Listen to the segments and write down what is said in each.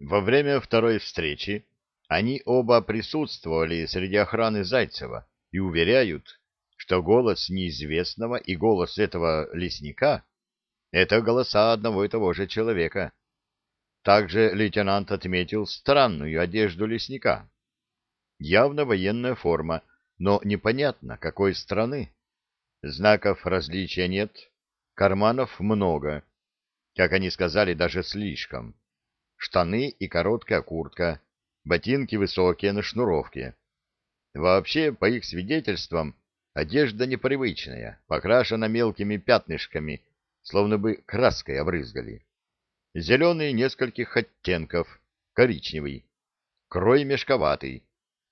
Во время второй встречи они оба присутствовали среди охраны Зайцева и уверяют, что голос неизвестного и голос этого лесника — это голоса одного и того же человека. Также лейтенант отметил странную одежду лесника. Явно военная форма, но непонятно, какой страны. Знаков различия нет, карманов много, как они сказали, даже слишком. Штаны и короткая куртка, ботинки высокие на шнуровке. Вообще, по их свидетельствам, одежда непривычная, покрашена мелкими пятнышками, словно бы краской обрызгали. Зеленый нескольких оттенков, коричневый, крой мешковатый.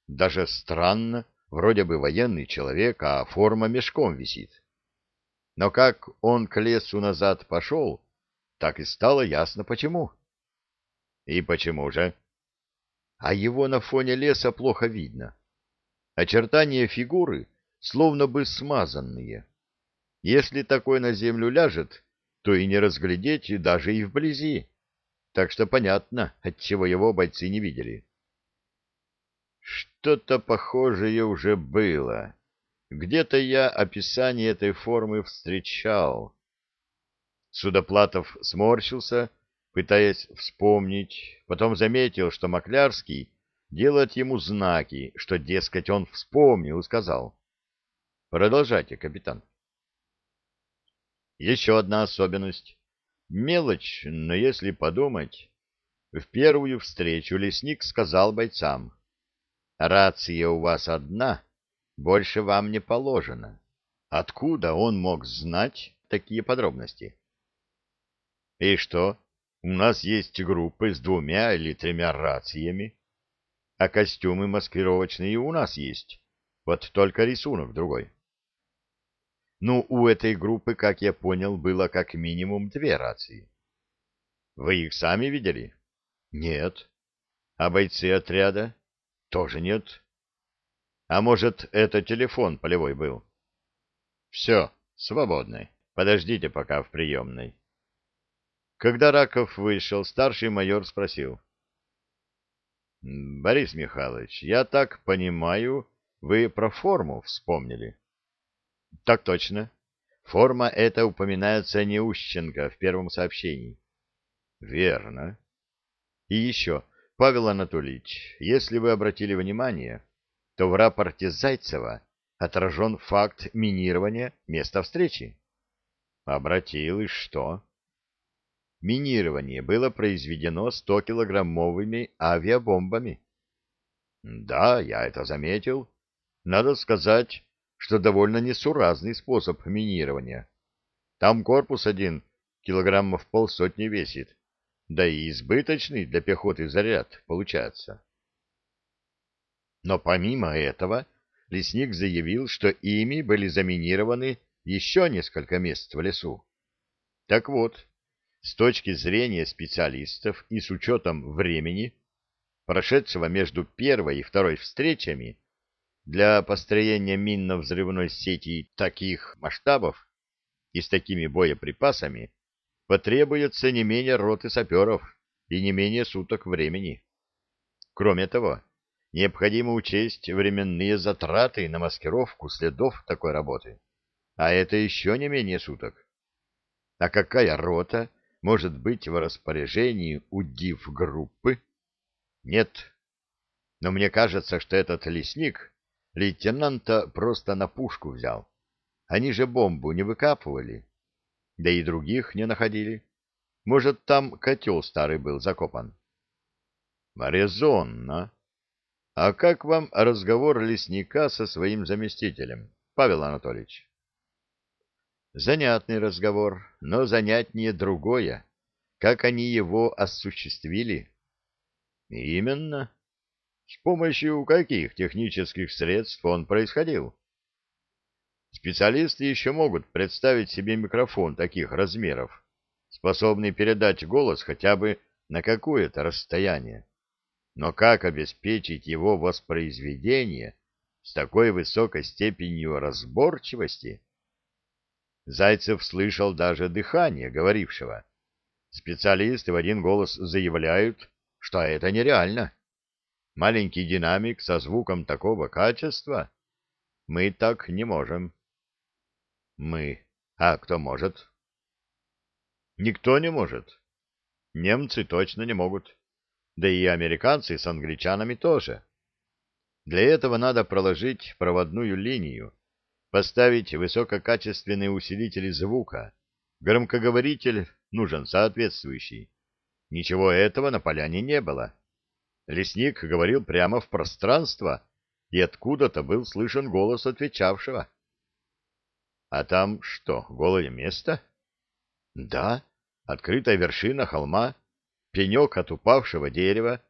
Даже странно, вроде бы военный человек, а форма мешком висит. Но как он к лесу назад пошел, так и стало ясно почему. И почему же? А его на фоне леса плохо видно. Очертания фигуры словно бы смазанные. Если такой на землю ляжет, то и не разглядеть даже и вблизи. Так что понятно, отчего его бойцы не видели. Что-то похожее уже было. Где-то я описание этой формы встречал. Судоплатов сморщился, пытаясь вспомнить, потом заметил, что Маклярский делает ему знаки, что, дескать, он вспомнил и сказал. Продолжайте, капитан. Еще одна особенность. Мелочь, но если подумать... В первую встречу лесник сказал бойцам. «Рация у вас одна, больше вам не положено». Откуда он мог знать такие подробности? И что, у нас есть группы с двумя или тремя рациями, а костюмы маскировочные у нас есть, вот только рисунок другой. Ну, у этой группы, как я понял, было как минимум две рации. Вы их сами видели? Нет. А бойцы отряда? Тоже нет. А может, это телефон полевой был? Все, свободны. Подождите пока в приемной. Когда Раков вышел, старший майор спросил. — Борис Михайлович, я так понимаю, вы про форму вспомнили? — Так точно. Форма эта упоминается не Ущенко в первом сообщении. — Верно. И еще, Павел Анатольевич, если вы обратили внимание, то в рапорте Зайцева отражен факт минирования места встречи. — Обратил, и что? — минирование было произведено 100-килограммовыми авиабомбами. Да, я это заметил. Надо сказать, что довольно несуразный способ минирования. Там корпус один килограммов полсотни весит, да и избыточный для пехоты заряд получается. Но помимо этого, лесник заявил, что ими были заминированы еще несколько мест в лесу. Так вот, с точки зрения специалистов и с учетом времени, прошедшего между первой и второй встречами, для построения минно-взрывной сети таких масштабов и с такими боеприпасами потребуется не менее роты саперов и не менее суток времени. Кроме того, необходимо учесть временные затраты на маскировку следов такой работы, а это еще не менее суток. А какая рота может быть в распоряжении у ДИВ-группы? Нет. Но мне кажется, что этот лесник лейтенанта просто на пушку взял. Они же бомбу не выкапывали, да и других не находили. Может, там котел старый был закопан. Резонно. А как вам разговор лесника со своим заместителем, Павел Анатольевич? Занятный разговор, но занятнее другое. Как они его осуществили? Именно. С помощью каких технических средств он происходил? Специалисты еще могут представить себе микрофон таких размеров, способный передать голос хотя бы на какое-то расстояние. Но как обеспечить его воспроизведение с такой высокой степенью разборчивости? Зайцев слышал даже дыхание говорившего. Специалисты в один голос заявляют, что это нереально. Маленький динамик со звуком такого качества? Мы так не можем. Мы. А кто может? Никто не может. Немцы точно не могут. Да и американцы с англичанами тоже. Для этого надо проложить проводную линию, поставить высококачественные усилители звука. Громкоговоритель нужен соответствующий. Ничего этого на поляне не было. Лесник говорил прямо в пространство, и откуда-то был слышен голос отвечавшего. — А там что, голое место? — Да, открытая вершина холма, пенек от упавшего дерева.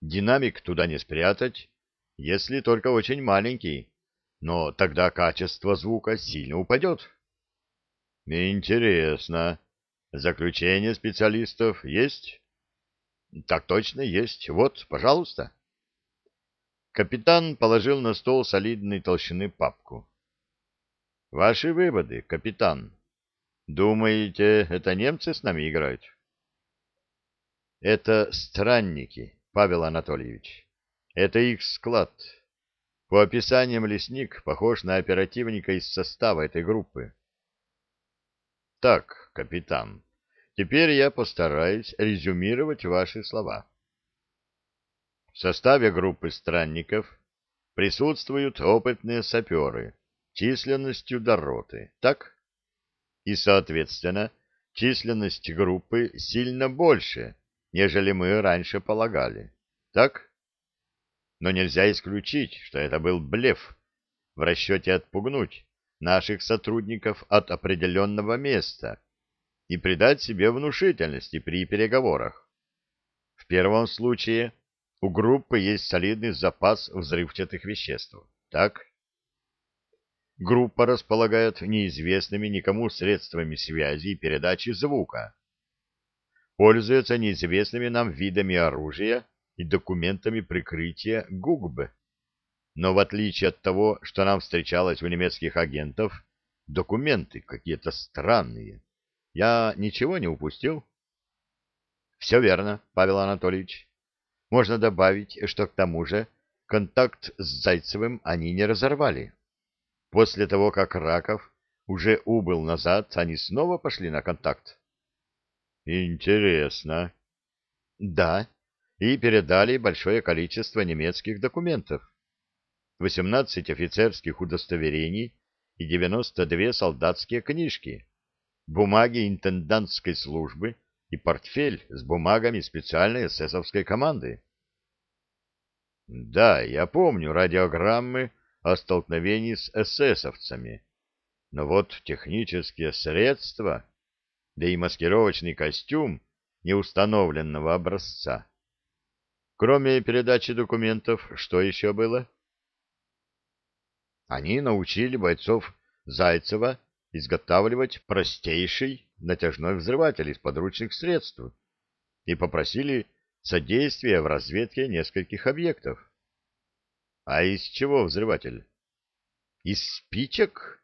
Динамик туда не спрятать, если только очень маленький, но тогда качество звука сильно упадет. — Интересно. Заключение специалистов есть? — Так точно есть. Вот, пожалуйста. Капитан положил на стол солидной толщины папку. — Ваши выводы, капитан. Думаете, это немцы с нами играют? — Это странники, Павел Анатольевич. Это их склад. По описаниям лесник похож на оперативника из состава этой группы. Так, капитан, теперь я постараюсь резюмировать ваши слова. В составе группы странников присутствуют опытные саперы численностью до роты, так? И, соответственно, численность группы сильно больше, нежели мы раньше полагали, так? Но нельзя исключить, что это был блеф в расчете отпугнуть наших сотрудников от определенного места и придать себе внушительности при переговорах. В первом случае у группы есть солидный запас взрывчатых веществ, так? Группа располагает неизвестными никому средствами связи и передачи звука. Пользуется неизвестными нам видами оружия и документами прикрытия ГУГБ. Но в отличие от того, что нам встречалось у немецких агентов, документы какие-то странные. Я ничего не упустил? Все верно, Павел Анатольевич. Можно добавить, что к тому же контакт с Зайцевым они не разорвали. После того, как Раков уже убыл назад, они снова пошли на контакт. Интересно. Да, и передали большое количество немецких документов. 18 офицерских удостоверений и 92 солдатские книжки, бумаги интендантской службы и портфель с бумагами специальной эсэсовской команды. Да, я помню радиограммы о столкновении с эсэсовцами, но вот технические средства, да и маскировочный костюм неустановленного образца Кроме передачи документов, что еще было? Они научили бойцов Зайцева изготавливать простейший натяжной взрыватель из подручных средств и попросили содействия в разведке нескольких объектов. А из чего взрыватель? Из спичек?